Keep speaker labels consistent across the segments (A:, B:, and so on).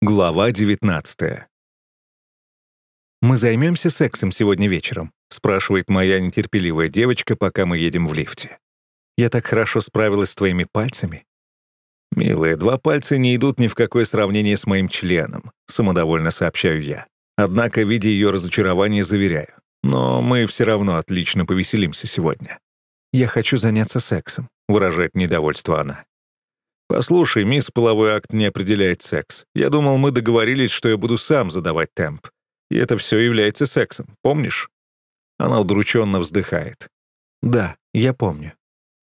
A: Глава 19 «Мы займемся сексом сегодня вечером?» — спрашивает моя нетерпеливая девочка, пока мы едем в лифте. «Я так хорошо справилась с твоими пальцами». «Милые, два пальца не идут ни в какое сравнение с моим членом», — самодовольно сообщаю я. Однако, видя ее разочарование, заверяю. «Но мы все равно отлично повеселимся сегодня». «Я хочу заняться сексом», — выражает недовольство она. «Послушай, мисс, половой акт не определяет секс. Я думал, мы договорились, что я буду сам задавать темп. И это все является сексом, помнишь?» Она удрученно вздыхает. «Да, я помню».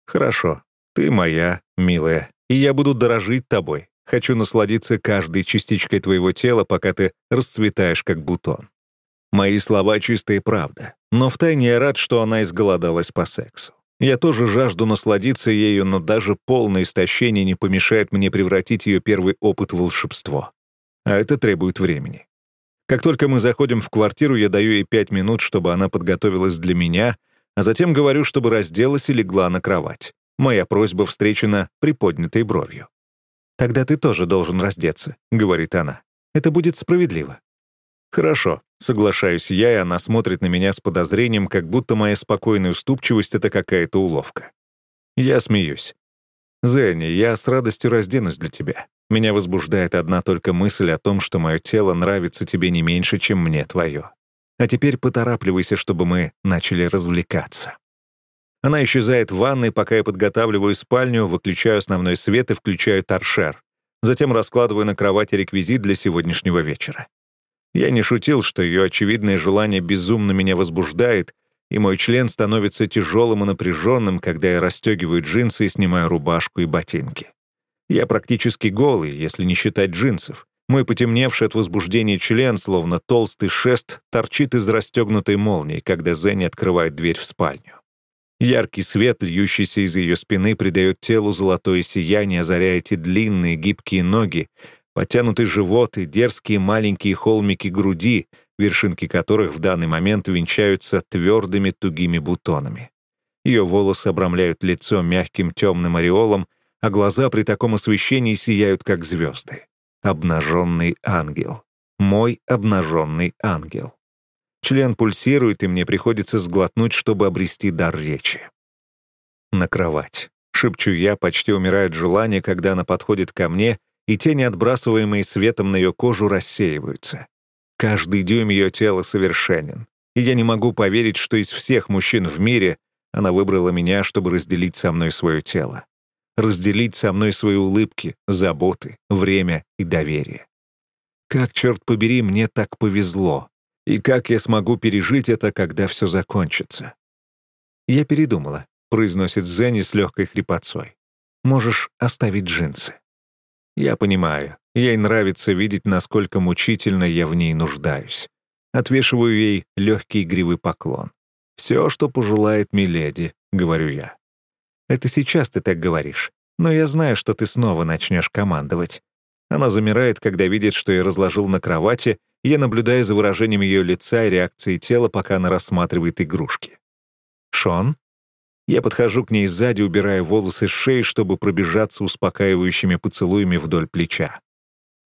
A: «Хорошо. Ты моя, милая, и я буду дорожить тобой. Хочу насладиться каждой частичкой твоего тела, пока ты расцветаешь, как бутон». Мои слова — чистая правда, но втайне я рад, что она изголодалась по сексу. Я тоже жажду насладиться ею, но даже полное истощение не помешает мне превратить ее первый опыт в волшебство. А это требует времени. Как только мы заходим в квартиру, я даю ей пять минут, чтобы она подготовилась для меня, а затем говорю, чтобы разделась и легла на кровать. Моя просьба встречена приподнятой бровью. «Тогда ты тоже должен раздеться», — говорит она. «Это будет справедливо». «Хорошо», — соглашаюсь я, и она смотрит на меня с подозрением, как будто моя спокойная уступчивость — это какая-то уловка. Я смеюсь. «Зенни, я с радостью разденусь для тебя. Меня возбуждает одна только мысль о том, что мое тело нравится тебе не меньше, чем мне твое. А теперь поторапливайся, чтобы мы начали развлекаться». Она исчезает в ванной, пока я подготавливаю спальню, выключаю основной свет и включаю торшер. Затем раскладываю на кровати реквизит для сегодняшнего вечера. Я не шутил, что ее очевидное желание безумно меня возбуждает, и мой член становится тяжелым и напряженным, когда я расстегиваю джинсы и снимаю рубашку и ботинки. Я практически голый, если не считать джинсов. Мой потемневший от возбуждения член, словно толстый шест, торчит из расстегнутой молнии, когда Зенни открывает дверь в спальню. Яркий свет, льющийся из ее спины, придает телу золотое сияние, озаряя эти длинные гибкие ноги, Потянутый живот и дерзкие маленькие холмики груди, вершинки которых в данный момент венчаются твердыми тугими бутонами. Ее волосы обрамляют лицо мягким темным ореолом, а глаза при таком освещении сияют, как звезды. Обнаженный ангел. Мой обнаженный ангел. Член пульсирует, и мне приходится сглотнуть, чтобы обрести дар речи. На кровать. Шепчу я, почти умирая от желания, когда она подходит ко мне и тени, отбрасываемые светом на ее кожу, рассеиваются. Каждый дюйм ее тела совершенен, и я не могу поверить, что из всех мужчин в мире она выбрала меня, чтобы разделить со мной свое тело. Разделить со мной свои улыбки, заботы, время и доверие. Как, черт побери, мне так повезло. И как я смогу пережить это, когда все закончится? Я передумала, произносит Зенни с легкой хрипотцой. Можешь оставить джинсы. Я понимаю, ей нравится видеть, насколько мучительно я в ней нуждаюсь. Отвешиваю ей легкий игривый поклон. «Все, что пожелает Миледи», — говорю я. «Это сейчас ты так говоришь, но я знаю, что ты снова начнешь командовать». Она замирает, когда видит, что я разложил на кровати, и я наблюдаю за выражением ее лица и реакцией тела, пока она рассматривает игрушки. «Шон?» Я подхожу к ней сзади, убирая волосы с шеи, чтобы пробежаться успокаивающими поцелуями вдоль плеча.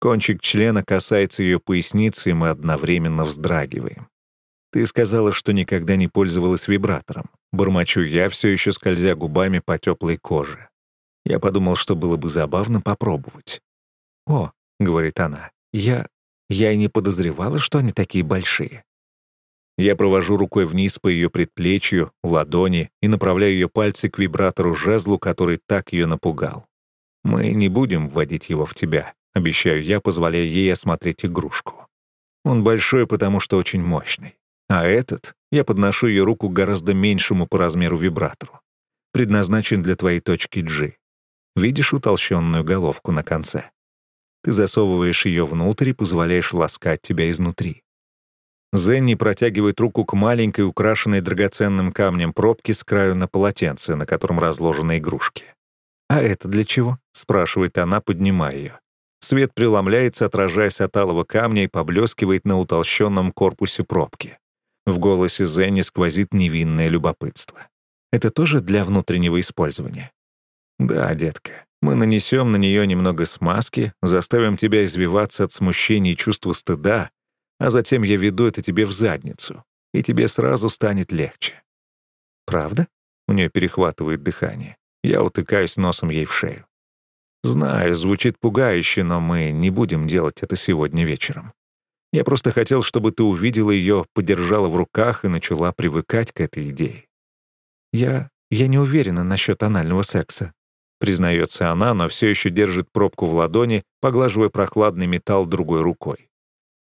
A: Кончик члена касается ее поясницы, и мы одновременно вздрагиваем. Ты сказала, что никогда не пользовалась вибратором. Бормочу я, все еще скользя губами по теплой коже. Я подумал, что было бы забавно попробовать. «О», — говорит она, — «я... я и не подозревала, что они такие большие». Я провожу рукой вниз по ее предплечью, ладони и направляю ее пальцы к вибратору-жезлу, который так ее напугал. «Мы не будем вводить его в тебя», — обещаю я, позволяя ей осмотреть игрушку. Он большой, потому что очень мощный. А этот, я подношу ее руку к гораздо меньшему по размеру вибратору. Предназначен для твоей точки G. Видишь утолщенную головку на конце? Ты засовываешь ее внутрь и позволяешь ласкать тебя изнутри. Зенни протягивает руку к маленькой, украшенной драгоценным камнем пробке с краю на полотенце, на котором разложены игрушки. «А это для чего?» — спрашивает она, поднимая ее. Свет преломляется, отражаясь от алого камня и поблескивает на утолщенном корпусе пробки. В голосе Зенни сквозит невинное любопытство. «Это тоже для внутреннего использования?» «Да, детка. Мы нанесем на нее немного смазки, заставим тебя извиваться от смущения и чувства стыда, а затем я веду это тебе в задницу, и тебе сразу станет легче. Правда? У нее перехватывает дыхание. Я утыкаюсь носом ей в шею. Знаю, звучит пугающе, но мы не будем делать это сегодня вечером. Я просто хотел, чтобы ты увидела ее, подержала в руках и начала привыкать к этой идее. Я... я не уверена насчет анального секса. Признается она, но все еще держит пробку в ладони, поглаживая прохладный металл другой рукой.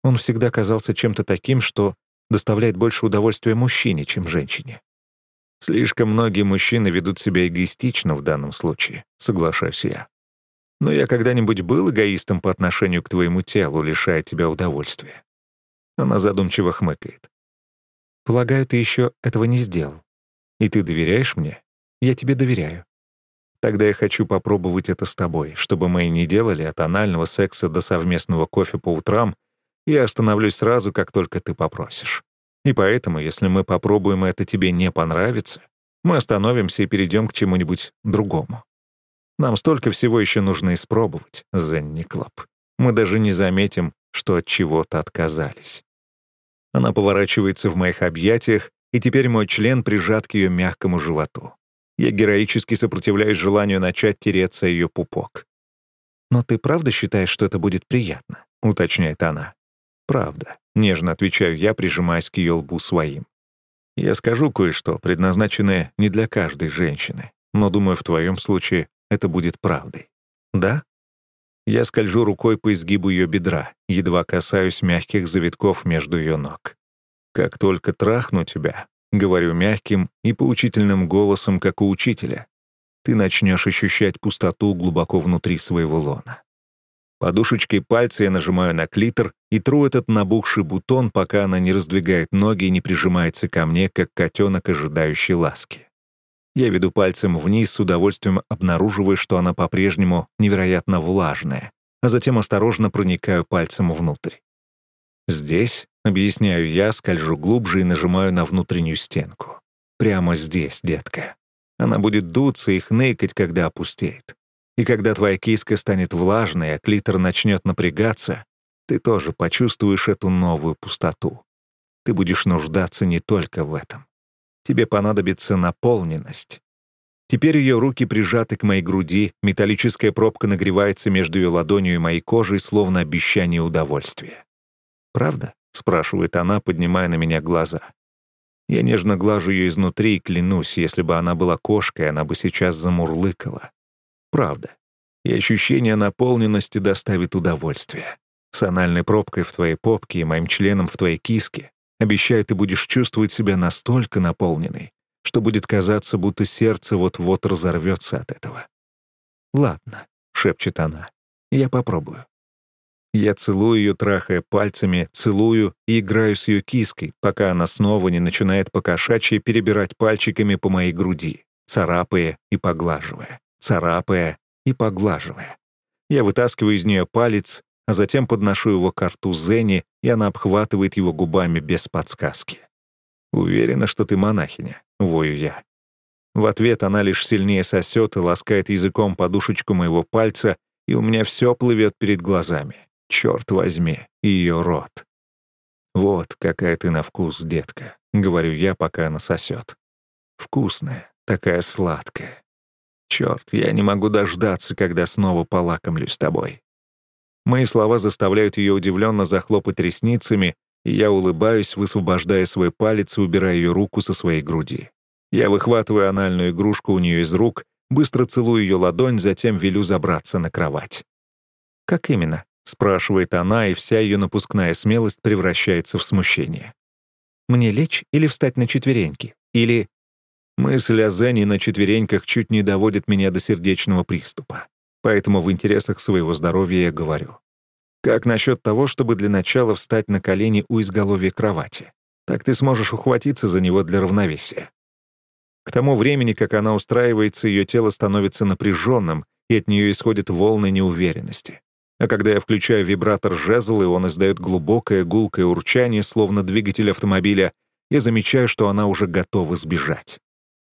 A: Он всегда казался чем-то таким, что доставляет больше удовольствия мужчине, чем женщине. Слишком многие мужчины ведут себя эгоистично в данном случае, соглашаюсь я. Но я когда-нибудь был эгоистом по отношению к твоему телу, лишая тебя удовольствия. Она задумчиво хмыкает. Полагаю, ты еще этого не сделал. И ты доверяешь мне? Я тебе доверяю. Тогда я хочу попробовать это с тобой, чтобы мы не делали от анального секса до совместного кофе по утрам, я остановлюсь сразу, как только ты попросишь. И поэтому, если мы попробуем, это тебе не понравится, мы остановимся и перейдем к чему-нибудь другому. Нам столько всего еще нужно испробовать, Зенни-клаб. Мы даже не заметим, что от чего-то отказались. Она поворачивается в моих объятиях, и теперь мой член прижат к ее мягкому животу. Я героически сопротивляюсь желанию начать тереться ее пупок. «Но ты правда считаешь, что это будет приятно?» — уточняет она. «Правда», — нежно отвечаю я, прижимаясь к ее лбу своим. «Я скажу кое-что, предназначенное не для каждой женщины, но, думаю, в твоем случае это будет правдой. Да? Я скольжу рукой по изгибу ее бедра, едва касаюсь мягких завитков между ее ног. Как только трахну тебя, говорю мягким и поучительным голосом, как у учителя, ты начнешь ощущать пустоту глубоко внутри своего лона. Подушечкой пальца я нажимаю на клитор и тру этот набухший бутон, пока она не раздвигает ноги и не прижимается ко мне, как котенок, ожидающий ласки. Я веду пальцем вниз, с удовольствием обнаруживая, что она по-прежнему невероятно влажная, а затем осторожно проникаю пальцем внутрь. Здесь, объясняю я, скольжу глубже и нажимаю на внутреннюю стенку. Прямо здесь, детка. Она будет дуться и хныкать, когда опустеет. И когда твоя киска станет влажной, а клитор начнет напрягаться, ты тоже почувствуешь эту новую пустоту. Ты будешь нуждаться не только в этом. Тебе понадобится наполненность. Теперь ее руки прижаты к моей груди, металлическая пробка нагревается между ее ладонью и моей кожей, словно обещание удовольствия. «Правда?» — спрашивает она, поднимая на меня глаза. Я нежно глажу ее изнутри и клянусь, если бы она была кошкой, она бы сейчас замурлыкала. Правда. И ощущение наполненности доставит удовольствие. С анальной пробкой в твоей попке и моим членом в твоей киске Обещаю, ты будешь чувствовать себя настолько наполненной, что будет казаться, будто сердце вот-вот разорвется от этого. «Ладно», — шепчет она, — «я попробую». Я целую ее, трахая пальцами, целую и играю с ее киской, пока она снова не начинает покошачьи перебирать пальчиками по моей груди, царапая и поглаживая, царапая и поглаживая. Я вытаскиваю из нее палец, а затем подношу его к рту Зенни, и она обхватывает его губами без подсказки. «Уверена, что ты монахиня», — вою я. В ответ она лишь сильнее сосет и ласкает языком подушечку моего пальца, и у меня все плывет перед глазами. Черт возьми, ее рот. «Вот какая ты на вкус, детка», — говорю я, пока она сосет. «Вкусная, такая сладкая. Черт, я не могу дождаться, когда снова полакомлюсь тобой». Мои слова заставляют ее удивленно захлопать ресницами, и я улыбаюсь, высвобождая свой палец и убирая ее руку со своей груди. Я выхватываю анальную игрушку у нее из рук, быстро целую ее ладонь, затем велю забраться на кровать. «Как именно?» — спрашивает она, и вся ее напускная смелость превращается в смущение. «Мне лечь или встать на четвереньки? Или...» Мысль о Зене на четвереньках чуть не доводит меня до сердечного приступа поэтому в интересах своего здоровья я говорю. Как насчет того, чтобы для начала встать на колени у изголовья кровати? Так ты сможешь ухватиться за него для равновесия. К тому времени, как она устраивается, ее тело становится напряженным, и от нее исходят волны неуверенности. А когда я включаю вибратор жезл, и он издает глубокое гулкое урчание, словно двигатель автомобиля, я замечаю, что она уже готова сбежать.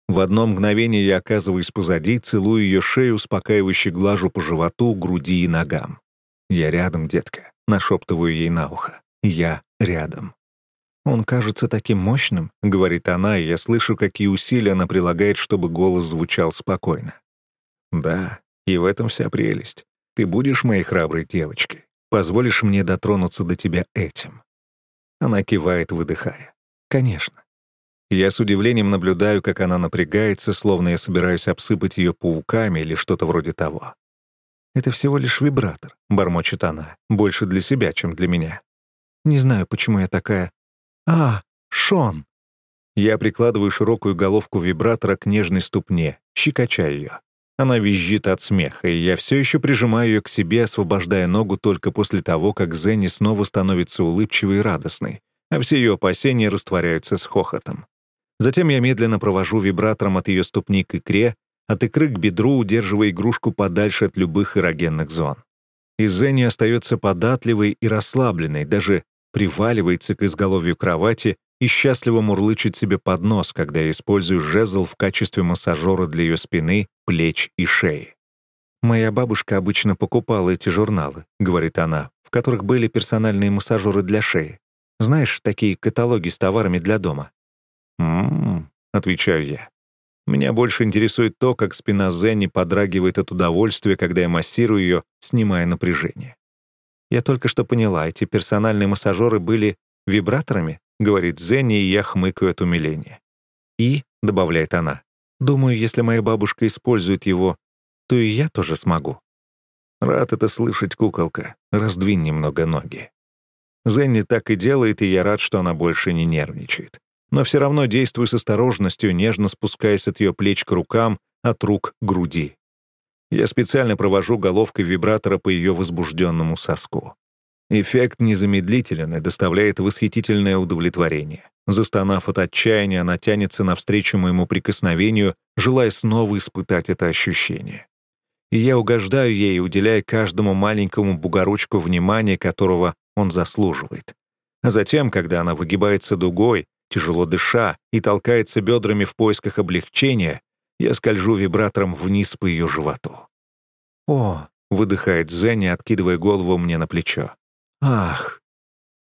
A: В одно мгновение я оказываюсь позади, целую ее шею, успокаивающе глажу по животу, груди и ногам. «Я рядом, детка», — нашептываю ей на ухо. «Я рядом». «Он кажется таким мощным», — говорит она, и я слышу, какие усилия она прилагает, чтобы голос звучал спокойно. «Да, и в этом вся прелесть. Ты будешь моей храброй девочкой. Позволишь мне дотронуться до тебя этим». Она кивает, выдыхая. «Конечно». Я с удивлением наблюдаю, как она напрягается, словно я собираюсь обсыпать ее пауками или что-то вроде того. «Это всего лишь вибратор», — бормочет она, больше для себя, чем для меня. «Не знаю, почему я такая...» «А, Шон!» Я прикладываю широкую головку вибратора к нежной ступне, щекоча ее. Она визжит от смеха, и я все еще прижимаю ее к себе, освобождая ногу только после того, как Зенни снова становится улыбчивой и радостной, а все ее опасения растворяются с хохотом. Затем я медленно провожу вибратором от ее ступни к икре, от икры к бедру, удерживая игрушку подальше от любых эрогенных зон. И Зенни остается податливой и расслабленной, даже приваливается к изголовью кровати и счастливо мурлычет себе под нос, когда я использую жезл в качестве массажера для ее спины, плеч и шеи. «Моя бабушка обычно покупала эти журналы», — говорит она, в которых были персональные массажеры для шеи. Знаешь, такие каталоги с товарами для дома. «М-м-м», отвечаю я. Меня больше интересует то, как спина Зенни подрагивает от удовольствия, когда я массирую ее, снимая напряжение. Я только что поняла, эти персональные массажеры были вибраторами, говорит Зенни, и я хмыкаю от умиления. И, добавляет она, думаю, если моя бабушка использует его, то и я тоже смогу. Рад это слышать, куколка. Раздвинь немного ноги. Зенни так и делает, и я рад, что она больше не нервничает но все равно действую с осторожностью, нежно спускаясь от ее плеч к рукам, от рук к груди. Я специально провожу головкой вибратора по ее возбужденному соску. Эффект незамедлителен и доставляет восхитительное удовлетворение. Застонав от отчаяния, она тянется навстречу моему прикосновению, желая снова испытать это ощущение. И я угождаю ей, уделяя каждому маленькому бугорочку внимания, которого он заслуживает. А затем, когда она выгибается дугой, Тяжело дыша и толкается бедрами в поисках облегчения, я скольжу вибратором вниз по ее животу. «О!» — выдыхает Зенни, откидывая голову мне на плечо. «Ах!»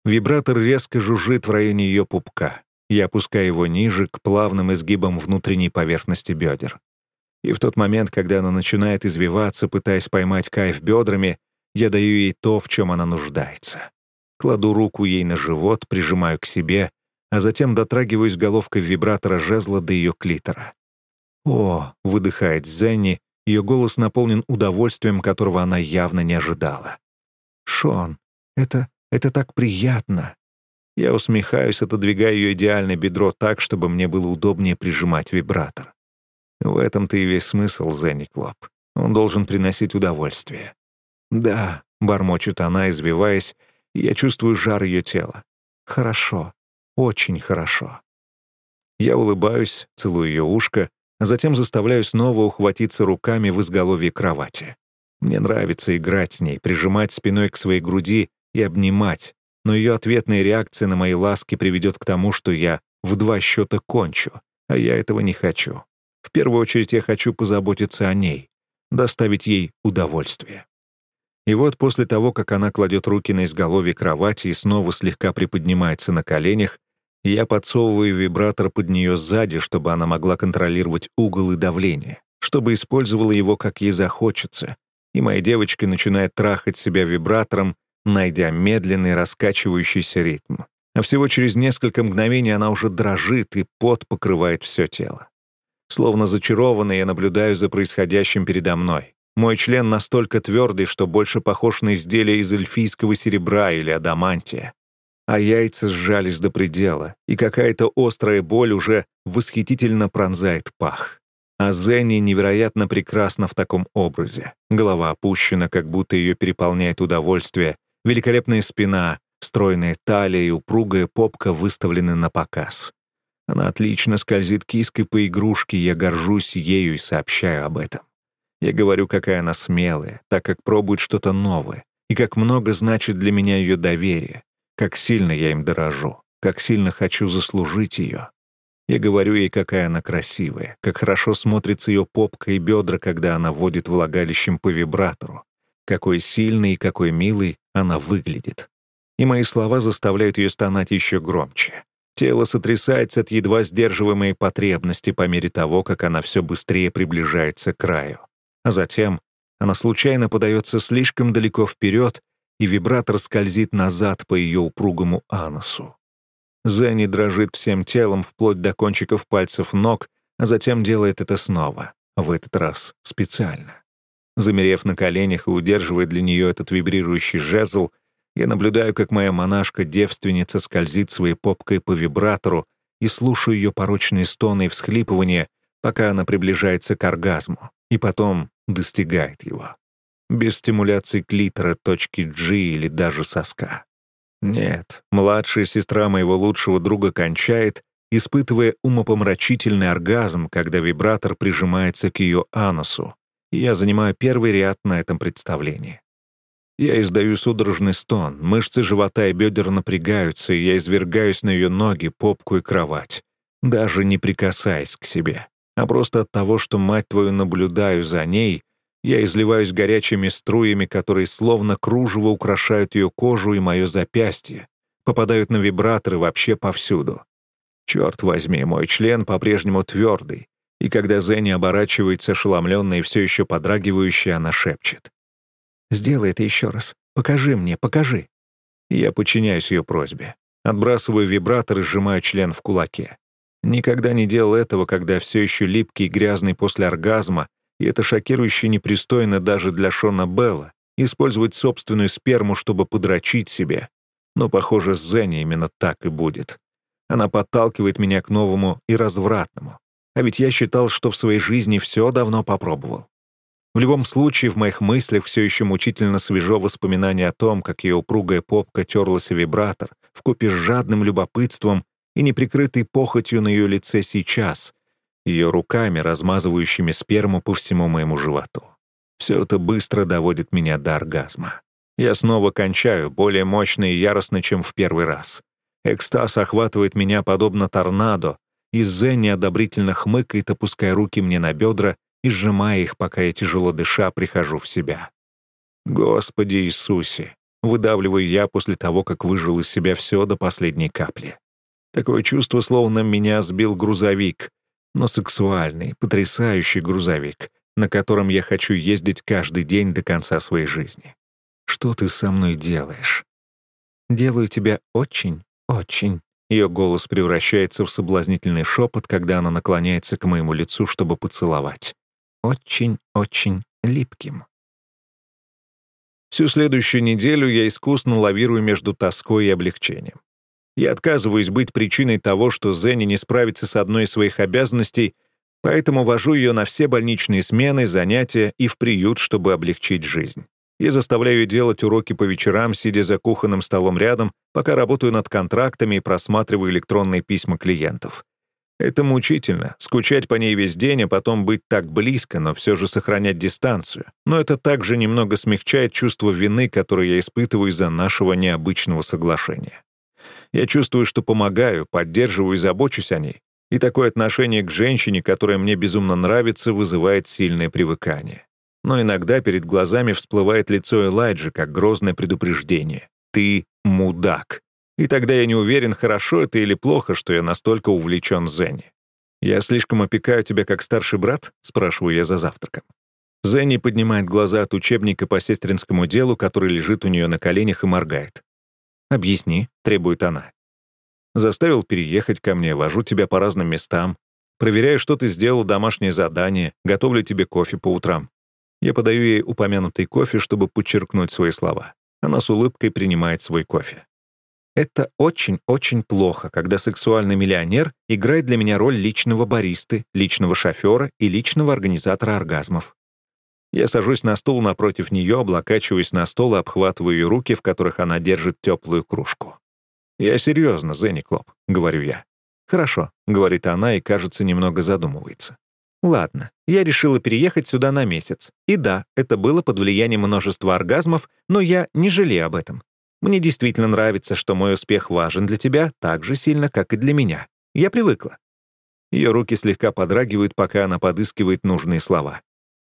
A: Вибратор резко жужжит в районе ее пупка. Я опускаю его ниже, к плавным изгибам внутренней поверхности бедер. И в тот момент, когда она начинает извиваться, пытаясь поймать кайф бедрами, я даю ей то, в чем она нуждается. Кладу руку ей на живот, прижимаю к себе а затем дотрагиваюсь головкой вибратора жезла до ее клитора. «О!» — выдыхает Зенни, ее голос наполнен удовольствием, которого она явно не ожидала. «Шон, это... это так приятно!» Я усмехаюсь, отодвигая ее идеальное бедро так, чтобы мне было удобнее прижимать вибратор. В этом-то и весь смысл, Зенни Клоп. Он должен приносить удовольствие. «Да», — бормочет она, извиваясь, я чувствую жар ее тела. «Хорошо. Очень хорошо. Я улыбаюсь, целую ее ушко, а затем заставляю снова ухватиться руками в изголовье кровати. Мне нравится играть с ней, прижимать спиной к своей груди и обнимать, но ее ответная реакция на мои ласки приведет к тому, что я в два счета кончу, а я этого не хочу. В первую очередь я хочу позаботиться о ней, доставить ей удовольствие. И вот после того, как она кладет руки на изголовье кровати и снова слегка приподнимается на коленях, я подсовываю вибратор под нее сзади, чтобы она могла контролировать угол и давление, чтобы использовала его, как ей захочется. И моя девочка начинает трахать себя вибратором, найдя медленный раскачивающийся ритм. А всего через несколько мгновений она уже дрожит, и пот покрывает все тело. Словно зачарованный, я наблюдаю за происходящим передо мной. Мой член настолько твердый, что больше похож на изделие из эльфийского серебра или адамантия. А яйца сжались до предела, и какая-то острая боль уже восхитительно пронзает пах. А Зенни невероятно прекрасна в таком образе. Голова опущена, как будто ее переполняет удовольствие. Великолепная спина, стройная талия и упругая попка выставлены на показ. Она отлично скользит киской по игрушке, я горжусь ею и сообщаю об этом. Я говорю, какая она смелая, так как пробует что-то новое, и как много значит для меня ее доверие, как сильно я им дорожу, как сильно хочу заслужить ее. Я говорю ей, какая она красивая, как хорошо смотрится ее попка и бедра, когда она водит влагалищем по вибратору, какой сильный и какой милый она выглядит. И мои слова заставляют ее стонать еще громче. Тело сотрясается от едва сдерживаемой потребности по мере того, как она все быстрее приближается к краю. А затем она случайно подается слишком далеко вперед, и вибратор скользит назад по ее упругому анусу. Зенни дрожит всем телом вплоть до кончиков пальцев ног, а затем делает это снова, в этот раз специально. Замерев на коленях и удерживая для нее этот вибрирующий жезл, я наблюдаю, как моя монашка-девственница скользит своей попкой по вибратору и слушаю ее порочные стоны и всхлипывания, пока она приближается к оргазму, и потом достигает его. Без стимуляции клитора, точки G или даже соска. Нет, младшая сестра моего лучшего друга кончает, испытывая умопомрачительный оргазм, когда вибратор прижимается к ее анусу, и я занимаю первый ряд на этом представлении. Я издаю судорожный стон, мышцы живота и бедер напрягаются, и я извергаюсь на ее ноги, попку и кровать, даже не прикасаясь к себе, а просто от того, что, мать твою, наблюдаю за ней, я изливаюсь горячими струями, которые словно кружево украшают ее кожу и мое запястье, попадают на вибраторы вообще повсюду. Черт возьми, мой член по-прежнему твердый, и когда Зенни оборачивается ошеломленная и все еще подрагивающая, она шепчет. «Сделай это еще раз. Покажи мне, покажи». Я подчиняюсь ее просьбе. Отбрасываю вибратор и сжимаю член в кулаке. Никогда не делал этого, когда все еще липкий и грязный после оргазма, и это шокирующе непристойно даже для Шона Белла, использовать собственную сперму, чтобы подрочить себе. Но, похоже, с Зенни именно так и будет. Она подталкивает меня к новому и развратному. А ведь я считал, что в своей жизни все давно попробовал. В любом случае, в моих мыслях все еще мучительно свежо воспоминание о том, как ее упругая попка терлась о вибратор, вкупе с жадным любопытством и неприкрытой похотью на ее лице сейчас, ее руками, размазывающими сперму по всему моему животу. Все это быстро доводит меня до оргазма. Я снова кончаю, более мощно и яростно, чем в первый раз. Экстаз охватывает меня подобно торнадо, и Зен неодобрительно хмыкает, опуская руки мне на бедра и сжимая их, пока я тяжело дыша прихожу в себя. «Господи Иисусе!» выдавливаю я после того, как выжил из себя все до последней капли. Такое чувство, словно меня сбил грузовик, но сексуальный, потрясающий грузовик, на котором я хочу ездить каждый день до конца своей жизни. Что ты со мной делаешь? Делаю тебя очень, очень. Ее голос превращается в соблазнительный шепот, когда она наклоняется к моему лицу, чтобы поцеловать. Очень, очень липким. Всю следующую неделю я искусно лавирую между тоской и облегчением. Я отказываюсь быть причиной того, что Зенни не справится с одной из своих обязанностей, поэтому вожу ее на все больничные смены, занятия и в приют, чтобы облегчить жизнь. Я заставляю делать уроки по вечерам, сидя за кухонным столом рядом, пока работаю над контрактами и просматриваю электронные письма клиентов. Это мучительно — скучать по ней весь день, а потом быть так близко, но все же сохранять дистанцию. Но это также немного смягчает чувство вины, которое я испытываю из-за нашего необычного соглашения. Я чувствую, что помогаю, поддерживаю и забочусь о ней. И такое отношение к женщине, которая мне безумно нравится, вызывает сильное привыкание. Но иногда перед глазами всплывает лицо Элайджи как грозное предупреждение. «Ты мудак». И тогда я не уверен, хорошо это или плохо, что я настолько увлечен Зенни. «Я слишком опекаю тебя как старший брат?» — спрашиваю я за завтраком. Зенни поднимает глаза от учебника по сестринскому делу, который лежит у нее на коленях и моргает. «Объясни», — требует она. «Заставил переехать ко мне, вожу тебя по разным местам, проверяю, что ты сделал домашнее задание, готовлю тебе кофе по утрам». Я подаю ей упомянутый кофе, чтобы подчеркнуть свои слова. Она с улыбкой принимает свой кофе. Это очень-очень плохо, когда сексуальный миллионер играет для меня роль личного баристы, личного шофера и личного организатора оргазмов. Я сажусь на стул напротив нее, облокачиваюсь на стол и обхватываю ее руки, в которых она держит теплую кружку. «Я серьезно, Зенни Клоп», — говорю я. «Хорошо», — говорит она и, кажется, немного задумывается. «Ладно, я решила переехать сюда на месяц. И да, это было под влиянием множества оргазмов, но я не жалею об этом. Мне действительно нравится, что мой успех важен для тебя так же сильно, как и для меня. Я привыкла. Ее руки слегка подрагивают, пока она подыскивает нужные слова.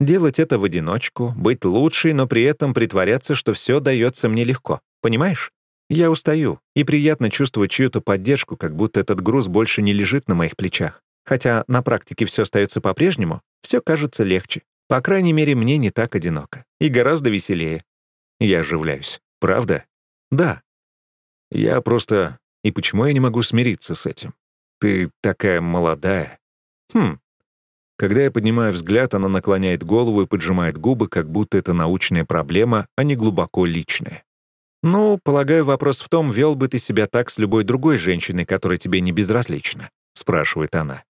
A: Делать это в одиночку, быть лучшей, но при этом притворяться, что все дается мне легко. Понимаешь? Я устаю, и приятно чувствовать чью-то поддержку, как будто этот груз больше не лежит на моих плечах. Хотя на практике все остается по-прежнему, все кажется легче. По крайней мере, мне не так одиноко. И гораздо веселее. Я оживляюсь. Правда? Да. Я просто... И почему я не могу смириться с этим? Ты такая молодая. Хм, когда я поднимаю взгляд, она наклоняет голову и поджимает губы, как будто это научная проблема, а не глубоко личная. «Ну, полагаю, вопрос в том, вел бы ты себя так с любой другой женщиной, которая тебе не безразлична?» — спрашивает она.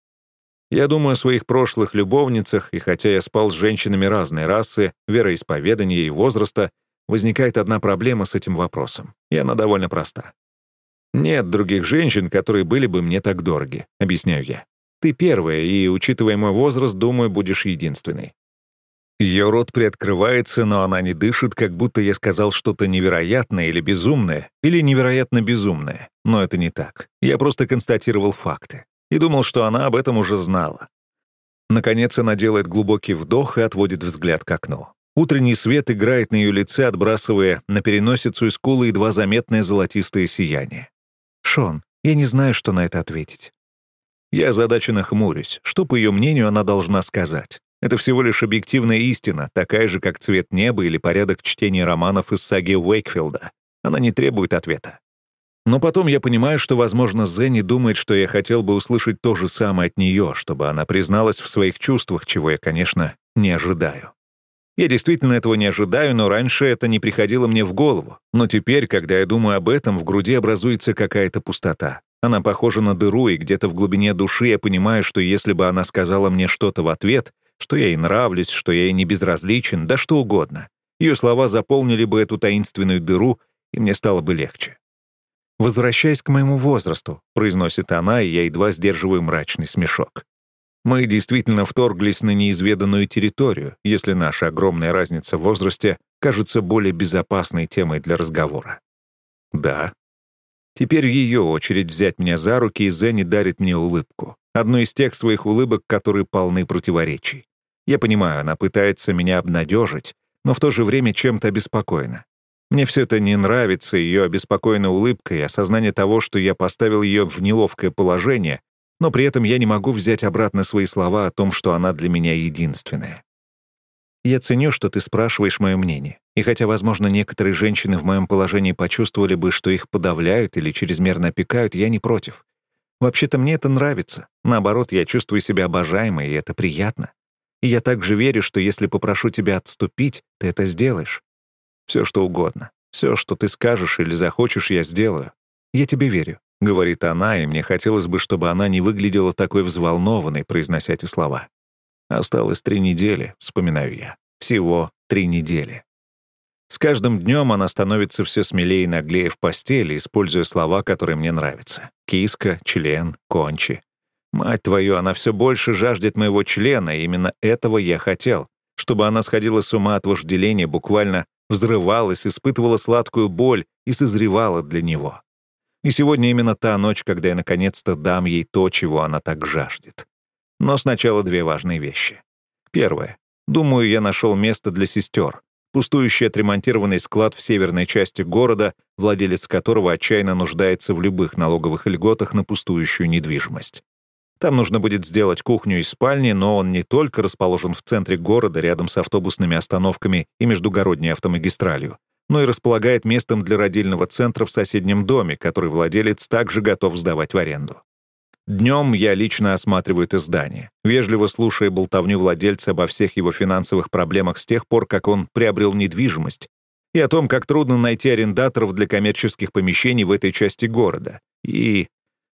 A: Я думаю о своих прошлых любовницах, и хотя я спал с женщинами разной расы, вероисповедания и возраста, возникает одна проблема с этим вопросом, и она довольно проста. Нет других женщин, которые были бы мне так дороги, объясняю я. Ты первая, и, учитывая мой возраст, думаю, будешь единственной». Ее рот приоткрывается, но она не дышит, как будто я сказал что-то невероятное или безумное, или невероятно безумное. Но это не так. Я просто констатировал факты. И думал, что она об этом уже знала. Наконец она делает глубокий вдох и отводит взгляд к окну. Утренний свет играет на ее лице, отбрасывая на переносицу и скулы едва заметное золотистое сияние. «Шон, я не знаю, что на это ответить. Я озадаченно хмурюсь. Что, по ее мнению, она должна сказать? Это всего лишь объективная истина, такая же, как цвет неба или порядок чтения романов из саги Уэйкфилда. Она не требует ответа. Но потом я понимаю, что, возможно, Зенни думает, что я хотел бы услышать то же самое от нее, чтобы она призналась в своих чувствах, чего я, конечно, не ожидаю. Я действительно этого не ожидаю, но раньше это не приходило мне в голову. Но теперь, когда я думаю об этом, в груди образуется какая-то пустота. Она похожа на дыру, и где-то в глубине души я понимаю, что если бы она сказала мне что-то в ответ, что я ей нравлюсь, что я ей не безразличен, да что угодно, ее слова заполнили бы эту таинственную дыру, и мне стало бы легче. «Возвращаясь к моему возрасту», — произносит она, и я едва сдерживаю мрачный смешок. Мы действительно вторглись на неизведанную территорию, если наша огромная разница в возрасте кажется более безопасной темой для разговора. Да, Теперь ее очередь взять меня за руки, и Зенни дарит мне улыбку. Одну из тех своих улыбок, которые полны противоречий. Я понимаю, она пытается меня обнадежить, но в то же время чем-то обеспокоена. Мне все это не нравится, ее обеспокоенная улыбка и осознание того, что я поставил ее в неловкое положение, но при этом я не могу взять обратно свои слова о том, что она для меня единственная. Я ценю, что ты спрашиваешь мое мнение. И хотя, возможно, некоторые женщины в моем положении почувствовали бы, что их подавляют или чрезмерно опекают, я не против. Вообще-то мне это нравится. Наоборот, я чувствую себя обожаемой, и это приятно. И я также верю, что если попрошу тебя отступить, ты это сделаешь. Все что угодно. Все, что ты скажешь или захочешь, я сделаю. Я тебе верю, — говорит она, и мне хотелось бы, чтобы она не выглядела такой взволнованной, произнося эти слова. Осталось три недели, вспоминаю я. Всего три недели. С каждым днем она становится все смелее и наглее в постели, используя слова, которые мне нравятся. Киска, член, кончи. Мать твою, она все больше жаждет моего члена, и именно этого я хотел. Чтобы она сходила с ума от вожделения, буквально взрывалась, испытывала сладкую боль и созревала для него. И сегодня именно та ночь, когда я наконец-то дам ей то, чего она так жаждет. Но сначала две важные вещи. Первое. Думаю, я нашел место для сестер. Пустующий отремонтированный склад в северной части города, владелец которого отчаянно нуждается в любых налоговых льготах на пустующую недвижимость. Там нужно будет сделать кухню и спальни, но он не только расположен в центре города, рядом с автобусными остановками и междугородней автомагистралью, но и располагает местом для родильного центра в соседнем доме, который владелец также готов сдавать в аренду. Днем я лично осматриваю это здание, вежливо слушая болтовню владельца обо всех его финансовых проблемах с тех пор, как он приобрел недвижимость, и о том, как трудно найти арендаторов для коммерческих помещений в этой части города. И...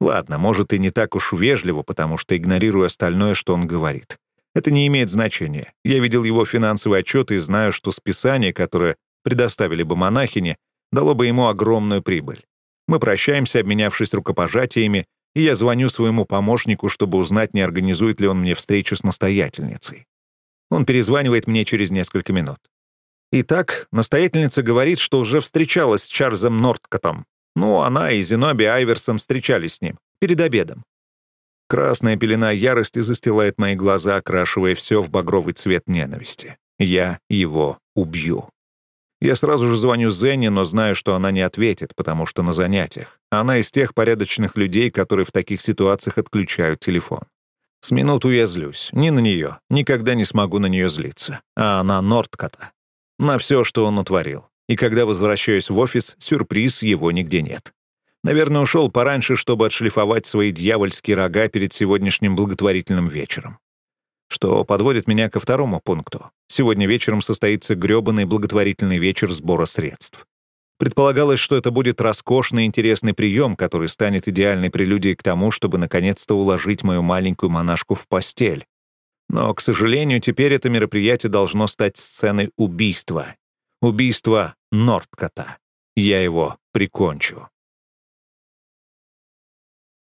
A: Ладно, может, и не так уж вежливо, потому что игнорирую остальное, что он говорит. Это не имеет значения. Я видел его финансовый отчет и знаю, что списание, которое предоставили бы монахине, дало бы ему огромную прибыль. Мы прощаемся, обменявшись рукопожатиями, и я звоню своему помощнику, чтобы узнать, не организует ли он мне встречу с настоятельницей. Он перезванивает мне через несколько минут. Итак, настоятельница говорит, что уже встречалась с Чарльзом Норткотом. Ну, она и Зеноби Айверсон встречались с ним перед обедом. Красная пелена ярости застилает мои глаза, окрашивая все в багровый цвет ненависти. Я его убью. Я сразу же звоню Зенне, но знаю, что она не ответит, потому что на занятиях. Она из тех порядочных людей, которые в таких ситуациях отключают телефон. С минуту я злюсь. Не на нее. Никогда не смогу на нее злиться. А на Нордкота. На все, что он натворил. И когда возвращаюсь в офис, сюрприз, его нигде нет. Наверное, ушел пораньше, чтобы отшлифовать свои дьявольские рога перед сегодняшним благотворительным вечером. Что подводит меня ко второму пункту. Сегодня вечером состоится грёбаный благотворительный вечер сбора средств. Предполагалось, что это будет роскошный интересный прием, который станет идеальной прелюдией к тому, чтобы наконец-то уложить мою маленькую монашку в постель. Но, к сожалению, теперь это мероприятие должно стать сценой убийства. Убийства Нордкота. Я его прикончу.